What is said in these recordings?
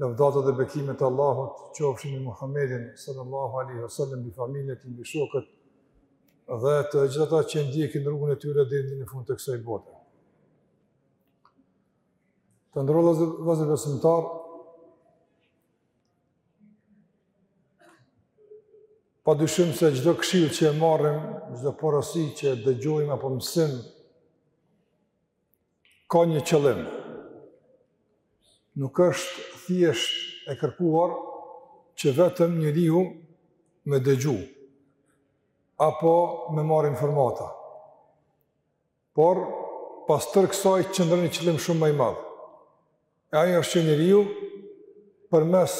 Lavdatat dhe bekimet e Allahut qofshin mbi Muhammedin sallallahu aleyhi wa sallam mbi familjen e tij mbi shokët dhe të gjithë ata që e ndjekin rrugën e tyre deri në fund të kësaj bote. Të nderuar vëllezër besimtarë, pa dyshim se çdo këshillë që e marrim, çdo porosi që e dëgjojmë apo mësim, ka një qëllim. Nuk është thjesht e kërkuar që vetëm njeriu me dëgju, apo me marrë informata. Por, pas tërë kësaj, qëndron një qëllim shumë ma i madh. E ai është që njeriu përmes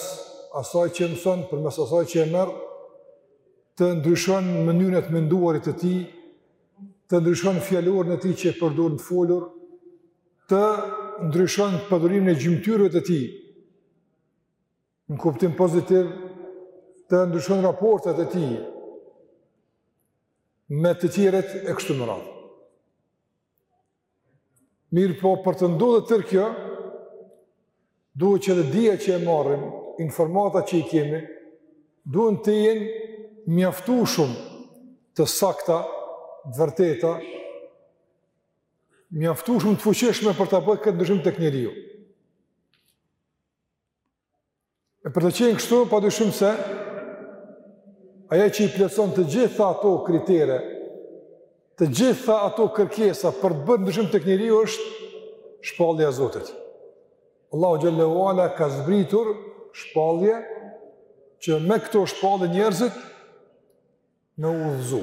asaj që e mëson, përmes asaj që e merr, të ndryshon mënyrën e të menduarit të tij, të ndryshon fjalorin e tij që e përdor në të folur, të ndryshon përdorimin e gjymtyrëve të tij, në kuptim pozitiv, të ndryshon raportet e tij, me të tjerët e kështu me radhë. Mirëpo për të ndodhë e tërë kjo, duhet që edhe dija që e marrim, informata që i kemi, duhet të jenë mjaftueshëm të sakta, të vërteta, mjaftueshëm të fuqishme për ta bë këtë ndryshim tek njeriu. E për të qenë kështu, pa dyshim se ajo që i plotëson të gjitha ato kritere, të gjitha ato kërkesa për të bërë ndryshim tek njeriu është shpallja e Zotit. Allahu xhel-le ue ala ka zbritur shpallje që me këto shpallje njerëzit me u udhëzu.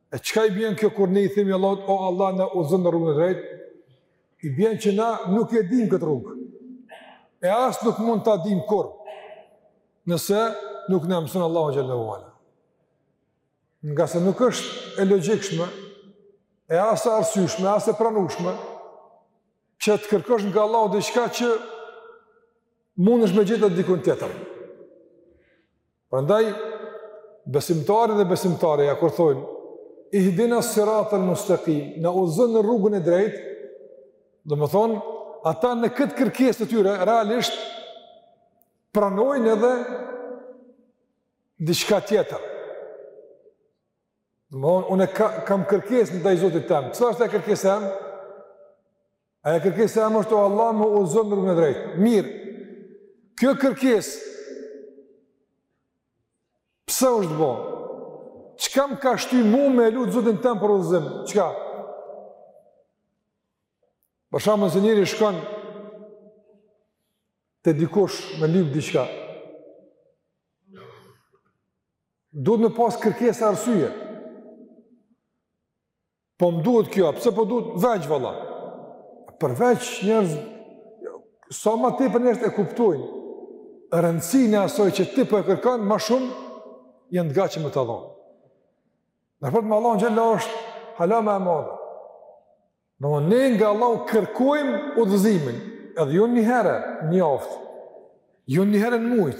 E çka i bjen kjo kur ne i themi Allahut o Allah na udhëzon në rrugën e drejtë? I bjen që na nuk e dimë këtë rrugë. E as nuk mund ta dimë kurrë. Nëse nuk na e mëson Allahu xhel-le ue ala. Ngase nuk është e logjikshme, e as e arsyeshme, as e pranueshme që të kërkosh nga Allahu diçka që mundesh me gjetë dikun tjetër. Prandaj besimtari dhe besimtarja kur thonë ihdina sirat al mustaqim, na udhëzon në rrugën e drejtë, domethënë ata në këtë kërkesë të tyre realisht pranojnë edhe diçka tjetër. Domethënë unë ka, kam kërkesë ndaj Zotit tem. Cila është ajo kërkesa? Ajo kërkesa jonë është o Allah na udhëzo në rrugën e drejtë. Mirë, kjo kërkesë, pse është bo? Çka më ka shty mu me e lutë Zotin tem për udhëzim? Çka? Për shembull se njeri shkon te dikush me lypë diçka. Duhet me pas kërkesa arsye. Po më duhet kjo, pse po duhet veç valla? Përveç njerëz sa më tepër njerëzit e kuptojnë rëndësinë e asaj që ti po e kërkon më shumë janë të gatshëm të ta dhënë. Në fakt me Allahun xhel-le është hala më e madhe. Dhe ne nga Allahu kërkojmë udhëzimin, edhe jo një herë në javë. Jo një herë në muaj.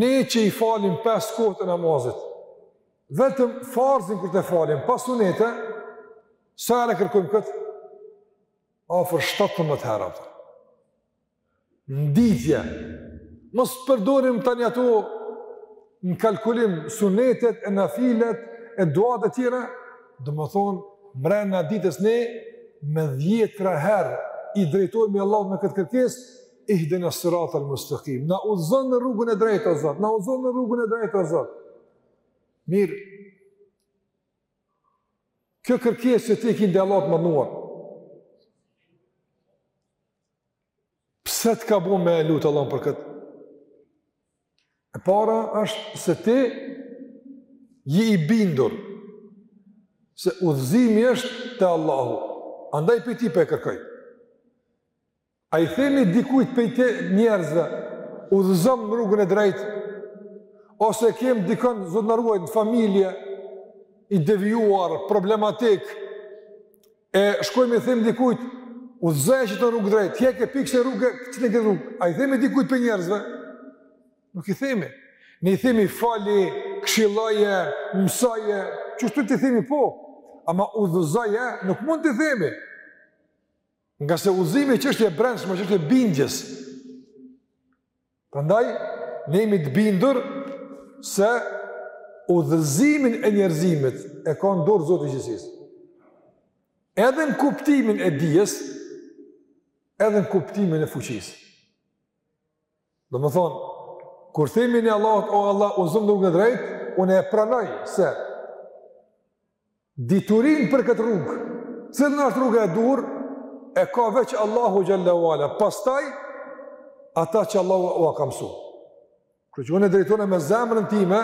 Ne që i falim pesë kohët e namazit, Vetëm farzin kur ta falim, pa sunete, sa herë e kërkojmë këtë? Afër 17 herë a? Në ditë. Mos përdorim tani ato në kalkulim sunetet e nafilet e duat e tjera, domethënë, mrena ditës ne, me dhjetra herë, i drejtohemi Allahut me këtë kërkesë, ihdina siratal mustekim, na udhëzo në rrugën e drejtë, o Zot, na udhëzo në rrugën e drejtë, o Zot, Mirë, Kjo kërkesë që ti ki ndaj Allahut të madhëruar, pse të ka bo me e lutë Allahun për këtë? E para është se ti je i bindur, se udhëzimi është te Allahu, andaj pej tij po e kërkon. A i themi dikujt pej njerëzve, udhëzom në rrugën e drejtë, ose kemi dikën Zoti na ruajt në familje, i devijuar, problematik, e shkojmë i themi dikujt, udhëzoje qetë në rrugë të drejtë, hjeke pej kësaj rruge, qite në këtë rrugë, a i themi dikujt pej njerëzve? Nuk i themi. Ne i themi foli, këshilloje, mësoje, qështu t'i themi po, ama udhëzoje nuk mund t'i themi. Ngase udhëzimi është çështje e brendshme, është çështje e bindjes. Prandaj ne jemi të bindur se udhëzimin e njerëzimit e ka në dorë Zoti i gjithësisë. Edhe në kuptimin e dijes, edhe në kuptimin e fuqisë. Domethënë, kur themi ne Allahut, o Allah, udhëzom në rrugën e drejtë, unë e pranoj se diturinë për këtë rrugë, cila është rruga e duhur, e ka veç Allahu xhel-le ue ala, pastaj, ata që Allahu ua ka mësu. Kështu që unë drejtohem me zemrën time,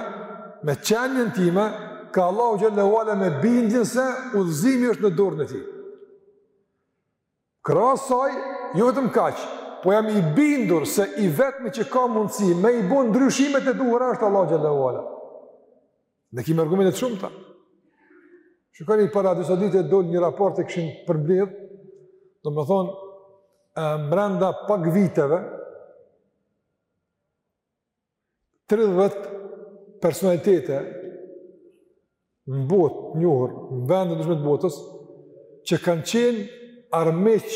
me qenien time, ka Allahu xhel-le ue ala me bindjen se udhëzimi është në dorën e tij. Krahas asaj, jo vetëm kaq, po jam i bindur se i vetmi që ka mundësi me i bo ndryshimet e duhura është Allahu xhelle ue ala. Ne kimi argumente të shumta. Shikoni para disa ditëve, dol një raport, e kishin përmbledh, domethënë brenda pak viteve 30 personalitete në botë, njohur në vende të ndryshme të botës, që kanë qenë armiq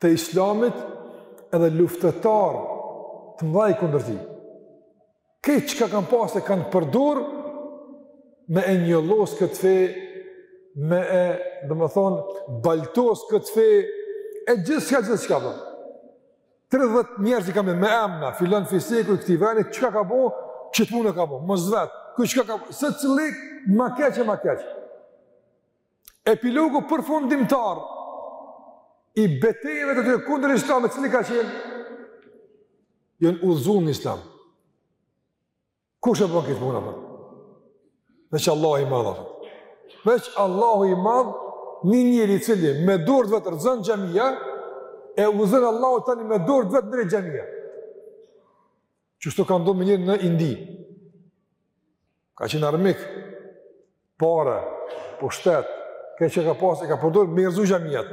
të islamit edhe luftëtarë të mdhaj kundër tij. Krejt çka kanë pasë e kanë përdur me e njollos këtë fe, me e, domethonë, baltos këtë fe, e gjithçka, gjithçka, dhe. 30 njerëz i kam me emna, filan fisteku i këtij veni, çka ka bo, qët punë e ka bo, mos vet. Ku çka ka bo, secili ma keq e ma keq. Epilogu përfundimtar i betejëve të tyre kundër Islamit, cili ka qenë? Jan udhëzu në Islam. Kush e bon këtë punë apo? Veç Allahu i madh. Veç Allahu i madh, një njeri i cili me dorë t'vet rrëzon xhamia, e udhëzon Allahu tani me dorë t'vet ndreq xhamia. Qështu ka ndodh me njërin në Indi. Ka qenë armik. Pare, pushtet, krejt çka ka pasë ka përdor me i rrëzu xhamiat.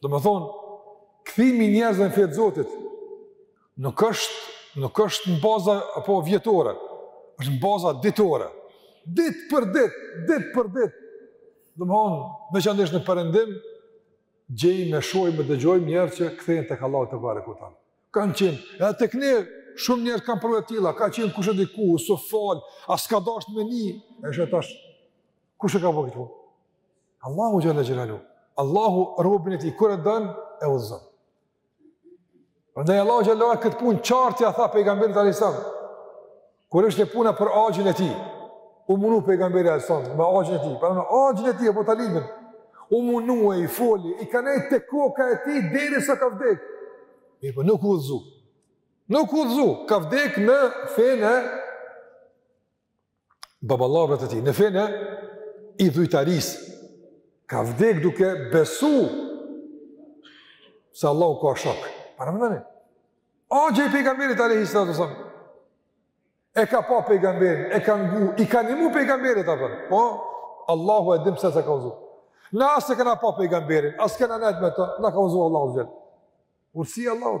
Domethonë, kthimi i njerëzve në fe të Zotit, nuk është, nuk është në baza apo vjetore, është në baza ditore. Dit për dit, dit për dit, domethonë, veçanërisht në perëndim, gjejmë, shohim e dëgjojmë njerëz që kthehen tek Allahu tebareke ue teala. Kanë qenë, edhe tek ne, shumë njerëz kanë përvoja të tilla, ka qenë kush e di ku, s'u fal, as s'ka dashtë me ni, e sheh tash, kush e ka bo këtë po? Allahu xhelle xhelaluhu. Allahu robin e tij kur e don e udhëzon. Prandaj Allahu xhelle xhelaluhu këtë punë qartë ja tha pejgamberit alejhi selam. Kur është puna për axhin e tij. U munu pejgamberi alejhi selam me axhin e tij. Pra me axhën e tij Ebu Talibin. U munu e i foli, i ka nejt te koka e tij derisa ka vdek. Mirëpo nuk u udhëzu. Nuk u udhëzu, ka vdek në fenë baballarëve të tij, në fenë e idhujtarisë, ka vdek duke besu se Allahu ka shok. Paramendone. Axha i pejgamberit, alejhi salatu selam. E ka pa pejgamberin, e ka ngu, i ka nimu pejgamberit, apër. Po, Allahu e din pse s'e ka udhëzu. Ne as s'e kena pa pejgamberin, as s'kena nejt me të, na ka udhëzu Allahu azze ue xhel. Urtësi Allahu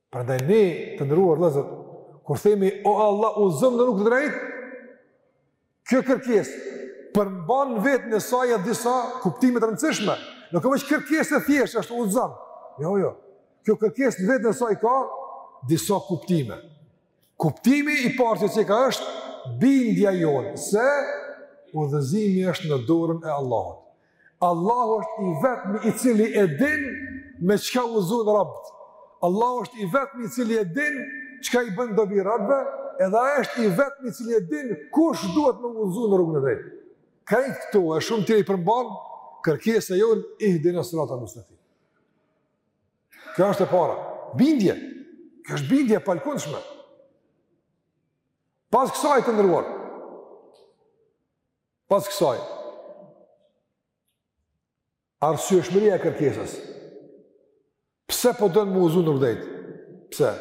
Prandaj ne, të nderuar vëllezër, kur themi o Allah udhëzom në rrugën e drejtë, kjo kërkesë përmban n'veten e saj disa kuptime të rëndësishme. Nuk është kërkesë e thjeshtë, ashtu udhëzom. Jo, jo. Kjo kërkesë n'veten e saj ka disa kuptime. Kuptimi i parë që e ka është bindja jonë se udhëzimi është në dorën e Allahut. Allahu është i vetmi i cili e din me çka udhëzon robët. Allahu është i vetmi i cili e din çka i bën dobi robëve, edhe ai është i vetmi i cili e din kush duhet me u udhëzu n'rrugën e drejtë. Krejt këto e shumë tjera i përmban kërkesa jonë ihdinas siratal mustakim. Kjo është e para. Bindje. Kjo është bindje e palkundshme. Pas kësaj të nderuar. Pas kësaj. Arsyeshmëria e kërkesës. Pse po don m'u udhzu n'rrugë t'drejtë? Pse?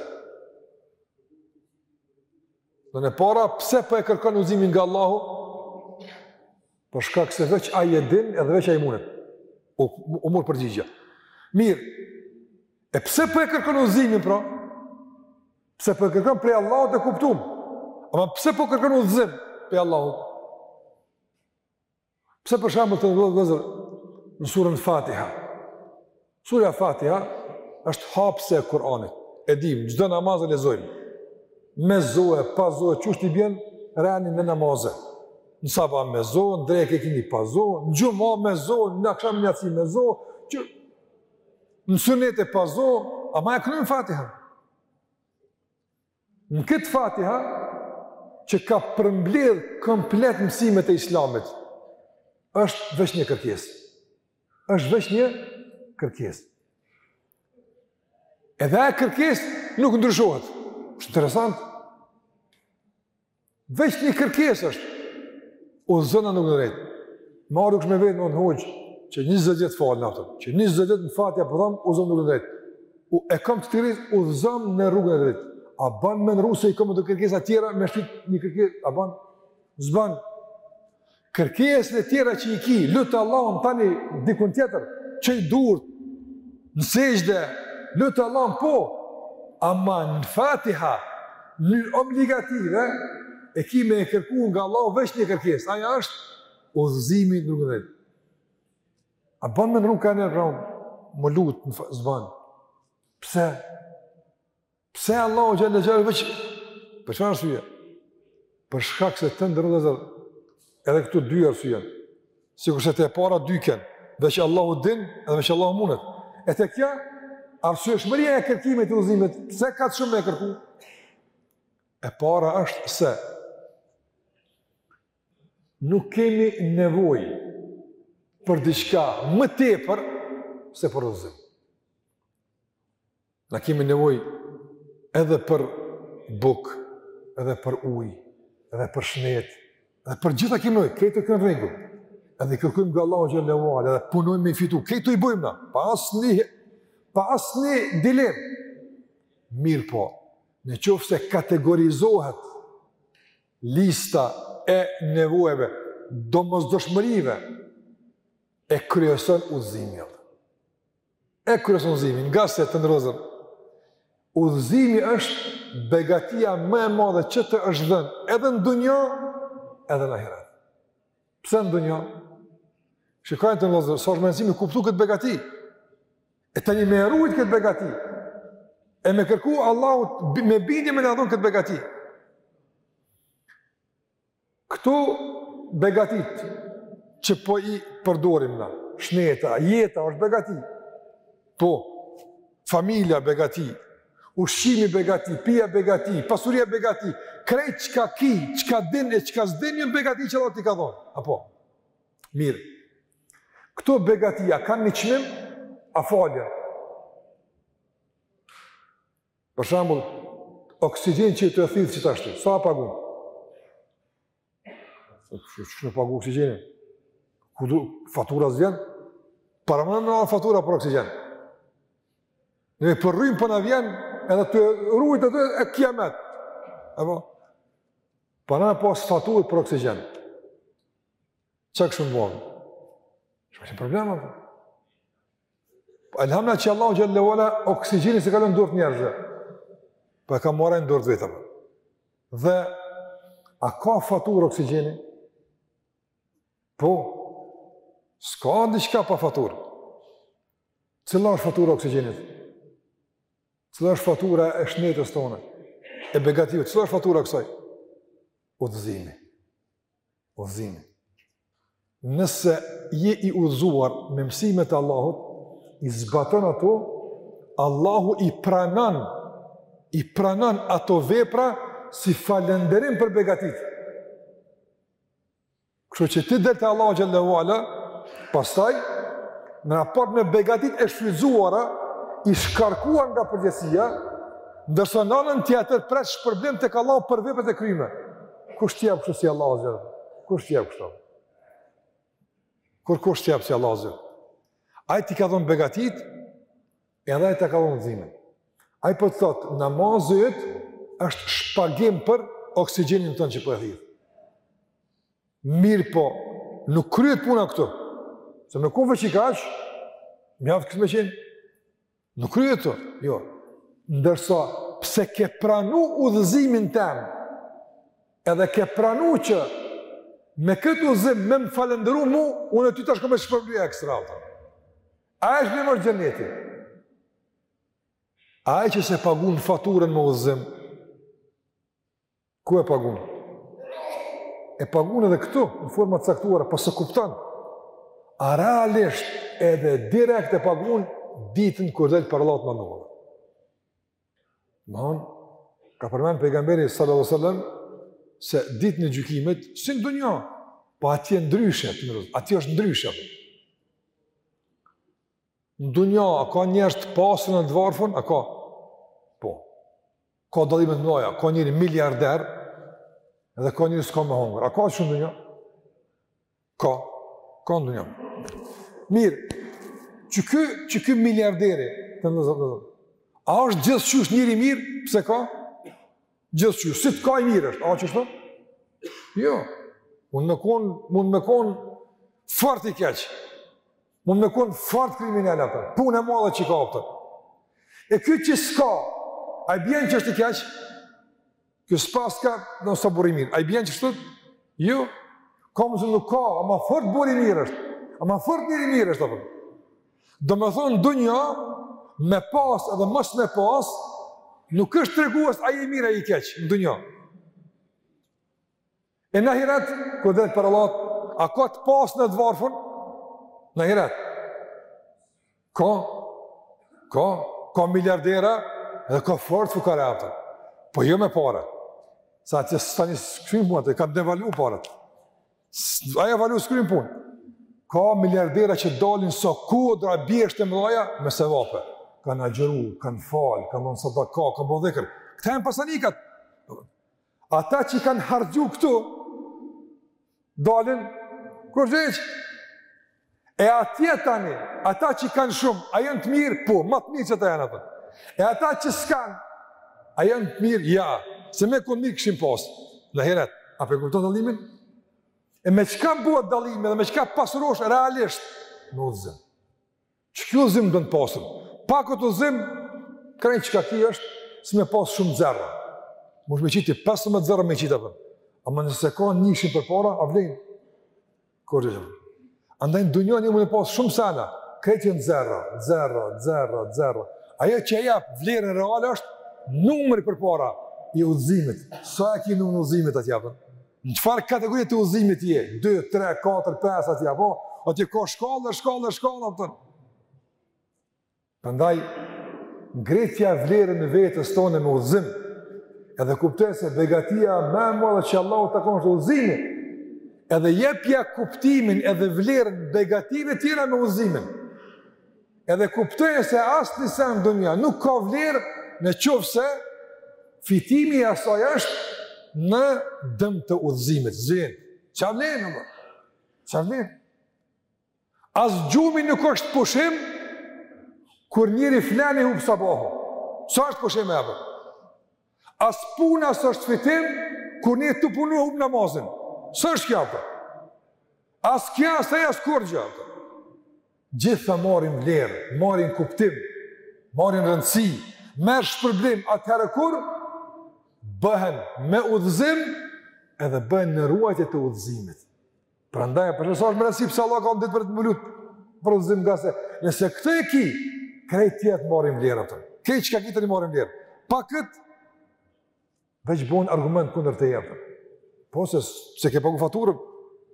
N'e para, pse po e kërkon udhzimin nga Allahu? Për shkak se veç ai e din edhe veç ai mundet. U, u mur përgjigja. Mirë, e pse po e kërkon udhzimin, pra? Pse po e kërkon prej Allahut e kuptum? Ama pse po kërkon udhzim prej Allahut? Pse për shembull të nderuar vllezër në surën Fatiha? Surja Fatiha është hapse e Kur'anit. E dim, çdo namaz e lexojmë. Me zo e pa zo, qysh t'i bjen reni në namaze. Në sabah me zo, në drekë e ikindi pa zo, në xhuma me zo, në aksham në jaci me zo, që në sunete pa zo, ama e knojmë Fatiha. Në këtë Fatiha, që ka përmbledh komplet mësimet e islamit, është veç një kërkes. është veç një kërkes. Edhe ajo kërkes nuk ndryshohet. është interesant. Veç një kërkes është, o zëna nuk në drejtë. Më arru kështë me vetë në në hoqë, që një zëtë jetë falë në atëm, që një zëtë jetë në fatja për po dhamë, o zëna nuk në drejtë. O, e kam të këriz, o zëmë në rrugën e drejtë. A banë me në rrugë se i kam të kërkesa tjera, me shqit një kërkes, a banë? Zbanë. Kërkesat e tjera që i ki, lutë Allahun tani dikun tjetër, çoji durt, në sexhde, lutë Allahun po, ama në Fatiha, në obligative, e ki me e kërku nga Allahu veç një kërkesë, ajo është udhëzimi në rrugën e drejtë. A ban me ndrru kanjëherë, pra, m'u lut, s'ban. Pse? Pse Allahu xhel-le ve ala veç për çfarë arsye? Për shkak se të nderuar edhe këtu dy arsye. Sikurse te e para dy ken, veç Allahu din dhe veç Allahu munet. E te kjo arsyeshmëria e kërkimit t'udhëzimit. Pse kaq shumë me kërku? E para është se nuk kemi nevojë për diçka më tepër se për udhëzim. Na kemi nevojë edhe për bukë, edhe për ujë, edhe për shnet, edhe për gjitha kemi nevojë, këto janë n'rregull, edhe i kërkojmë nga Allahu xhel-le ve ala, edhe punojmë me i fitu, këto i bëjmë na, pa asnjë, pa asnjë dilemë. Mirëpo, në qoftë se kategorizohet lista e nevojave, domosdoshmërive, e kryeson udhëzimi. E kryeson udhëzimi, ngase të nderuar, udhëzimi është begatia më e madhe që të është dhënë edhe në dunja, edhe në ahiret. Pse në dunja? Shikoni të nderuar, sa është me rëndësi me kuptu këtë begati, e tani me e rujt këtë begati, e me kërku prej Allahut me bindje me na dhon këtë begati. Këto begatit që po i përdorim na, shneta, jeta është begati. Po, familja begati, ushqimi begati, pija begati, pasuria begati, krejt çka ki, çka din e çka s'din jon begati që Allah t'i ka dhonë. Apo, mirë, këto begati a kanë një çmim, a falas. Për shembull, oksigjenin që t'thith qetash ti, sa po pagun? Qysh po pagun oksigjenin? Ku du, fatura s'vjen? Para me na ardh fatura për oksigjen. Një për rrymë po na vjen, edhe edhe u bo kijamet. Apo? Pa në po faturë për oksigjen. Çka kishim bo? Çka është problemi? Alhamdulillah që Allahu xhel-le ve ala oksigjenin s'e ka lon n'dorë t'njerëzve. Po e ka marrë në dorë t'vet. Dhe a ka faturë oksigjeni? Po. S'ka diçka pa faturë. Cila është fatura e oksigjenit? Cila është fatura e shnetës tonë? E begative, cila është fatura e kësaj? Udhëzimi. Udhëzimi. Nëse je i udhëzuar me mësimet e Allahut, i zbaton ato, Allahu i pranon, i pranon ato vepra si falënderim për begatitë. Kështu që ti del te Allahu xhel-le ue ala, pastaj në raport me begatitë e shfrytëzuara, i shkarkuar nga përgjegjësia, ndërsa në anën tjetër pret shpërblim tek Allahu për veprat e kryme. Kush të jep kështu si Allahu azza wa Kush të jep kështu? Kurkush s'të jep si Allahu azza? Ai t'i ka dhënë begatit, edhe ai ta ka dhënë udhëzimin. Ai po thotë, namazi yt është shpagim për oksigjenin tonë që po e thith. Mirëpo, nuk kryhet puna këtu. Se me kon veç qikaq, mjaft kish me qenë. Nuk kryhet, jo. Ndërsa, pse ke pranu udhëzimin tem, edhe ke pranu që me këtë udhëzim me më falënderu mu, unë ty tash kom me shpërbly ekstra. Ai është domethënë xheneti. Ai që s'e pagun faturën me udhëzim? Ku e pagun? E pagun edhe këtu, në forma t'caktuara, po s'e kupton. A realisht edhe direkt e pagun ditën kur del para Allahut. Domethonë, ka përmend pejgamberi sallallahu sallam, se ditën e gjykimit, si në dunja, po atje ndryshe, atje është ndryshe. Në dunja, a ka njerëz të pasun e të varfën? A ka? Po. Ka dallime të mdhaja, ka njeri miliarder, edhe ka njeri s'ka me hongër. A ka që në dunja? Ka. Ka në dunja. Mirë, qeky, qeky miliarderi, ta zëmë, a është gjithqysh njeri i mirë, pse ka? Gjithqysh, si të ka i mirë është, a qështu? Jo. Mund me konë, mund me konë, fort i keq. Mund me konë fort kriminel ato, punë e madhe që ka ato. E ky që s'ka, a i bjen që është i keq? Ky s'paska, s'o burrë i mirë. A i bjen qështu? Jo. Ka mësë nuk ka, ama fort burrë i mirë është. Ama fort njeri i mirë është, apër. Domethonë, dunja, me pas edhe mos me pas, nuk është tregues a i mirë a i keq, në dunja. E n'ahiret, kur del para Allahut, a ka të pasun e të varfën? N'ahiret. Ka, ka, ka miliardera dhe ka fort fukara atje. Po jo me pare. Sa që së tani s'kryn punë, të ka devalvu pare. Ajo valutë s'kryn punë. Ka miliardera që dalin si kodra, bjeshkë të mdhaja me sevape. Kanë agjëru, kanë falë, kanë dhënë sadaka, kanë bo dhikër. Këta janë pasanikët. Ata që i kanë hargju këtu, dalin kurgjë hiç. E atje tani, ata që i kanë shumë, a janë të mirë? Po, ma të mirë qeta janë ata. E ata që s'kanë, a janë të mirë? Jo, se me kënë mirë kishin pasë. Atëherë, a pe kupton dallimin? E me çka bëhet dallimi dhe me çka pasurohesh realisht? Me udhëzim. Qiky udhëzim të bën të pasun. Pa këtë udhëzim, krejt çka ki është, si me pasë shumë zera. Munesh me qitë 15 zera me qitë, apo. Ama nëse s'ka njëshin përpara, a vlejnë? Kurgjë hiç. Andaj në dunja njeri mun me pasë shumë sene, krejt janë zera, zera, zera, zera. Ajo që ia jep vlerën reale është numri përpara i udhëzimit. Sa e ki numrin e udhëzimit atje, apo? Në çfarë kategorie të udhëzimit je? 2, 3, 4, 5 atje apo? Atje ka shkallë, shkallë, shkallë apo? Prandaj ngritja vlerën vetes tënde me udhëzim. Edhe kuptoje se begatia më e madhe që Allahu ta ka dhon është udhëzimi. Edhe jepja kuptimin edhe vlerën begative tjera me udhëzimin. Edhe kuptoje se asnjë sen në dunja nuk ka vlerë në qoftë se fitimi i asaj është në dëm të udhëzimit. S'vyn, çka vlen bre? Çka vlen? As gjumi nuk është pushim, kur njeri flen i hup sabahu. S'është pushim apo? As puna s'është fitim, kur njeri tu punu e hup namazin. S'është kjo, apo? As kjo, as ajo, as kurgjë. Gjitha marrin vlerë, marrin kuptim, marrin rëndësi, merr shpërblim atëherë kur, bëhen me udhëzim, edhe bëhen në ruajtje të udhëzimit. Prandaj për çfarë është me rëndësi pse Allah ka ditë për ditë me lut për udhëzim ngase nëse këtë e ki, krejt tjerat marrin vlerë, apo. Krejt çka ki tani marrin vlerë. Pa kët veç bëhen argument kundër teje, apo. Pse? Se s'e ke pagu faturën,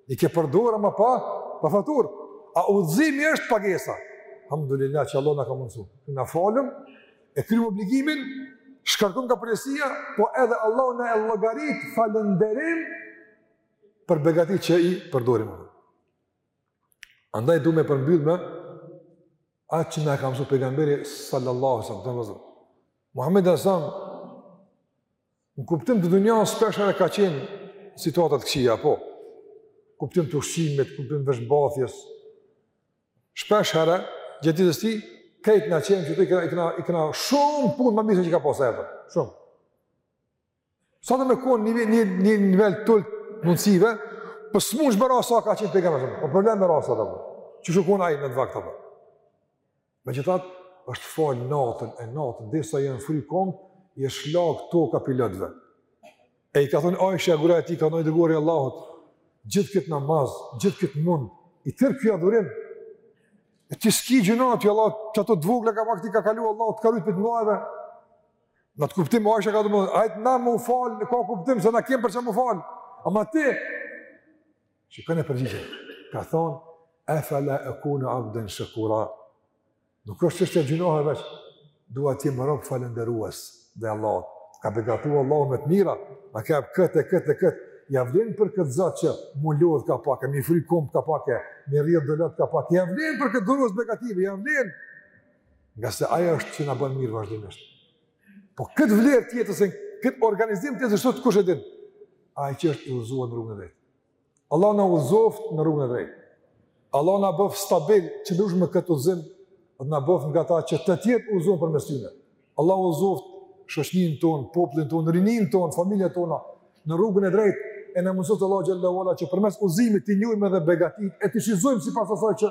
i ke përdorur ama pa pa faturë. A udhëzimi është pagesa. Alhamdulillah që Allah na ka mundsu. Na falemi, e kryjmë obligimin, shkarkohemi nga përgjegjësia, po edhe Allah na e llogarit falënderim për begati që i përdorim. Andaj du me përmbyll me atë që na e ka mësu Pejgamberi sallallahu sallam, vëllezër. Muhammedi alejhi selam, në kuptim të dunjas shpeshherë ka qenë në situata të këqija, po, kuptim të ushqimit, kuptim të veshmbathjes, shpesh herë, gjithë ditës ti, krejt na që jena qitu i kena, i kena shumë punë më mirë se që ka pasë e shumë. Sa të me konë një, një, një nivel të tillë mundësive, për po s'munsh me ra sa ka qenë pejgamberi sa për po problem me rasa të për, qysh u konë ai në atë vakt të për. Megjithatë, është falë natën e natën, derisa i janë fry komtë, i është lagë toka pi lotëve. E i ka thonë, Ajshja, gruja e tij, ka thonë o i dërguari i Allahut, gjithë këtë namaz, gjithë këtë mund, i tërë ky adhurim, e ti s'ki gjynah, ty Allahu edhe ato t'vogla ka pak t'i ka kalu, Allahu të ka rujt prej të mdhajave, Në atë kuptim, o është e ka në mend, hajt na me u falë, në ka kuptim, se na kemi për çka me u falë. Ama ti, që këne përgjigje, ka thonë, efela ekune abden shekura. Nuk është çështje e gjynaheve veç, duha t'jem rob falenderues ndaj Allahut. M'ka begatu Allahu me të mira, ma ka për këtë, këtë, këtë. Ia vlen për këtë Zot që m'u lodhë ka pak, m'i fry komtë ka pak, m'i rrjedhë lotët ka pak. Ia vlen për këtë dhurues t'begative, ia vlen. Ngase ai është që na bën mirë vazhdimisht. Po këtë vlerë t'jetës e këtë organizim t'jetës sot kush e din? Ai që është i udhëzuar në rrugën e drejtë. Allahu na udhëzoftë në rrugën e drejtë. Allahu na bëftë stabil, t'qëndrushëm në këtë udhëzim dhe na bëftë nga ata që të tjerët udhëzohen përmes neve. Allahu udhëzoftë shoqninë tonë, popullin tonë, rininë tonë, familjet tona në rrugën e drejtë e na mundësoftë Allahu xhele ve ala që përmes udhëzimit t'i njohim edhe begatitë e t'i shfrytëzojmë sipas asaj që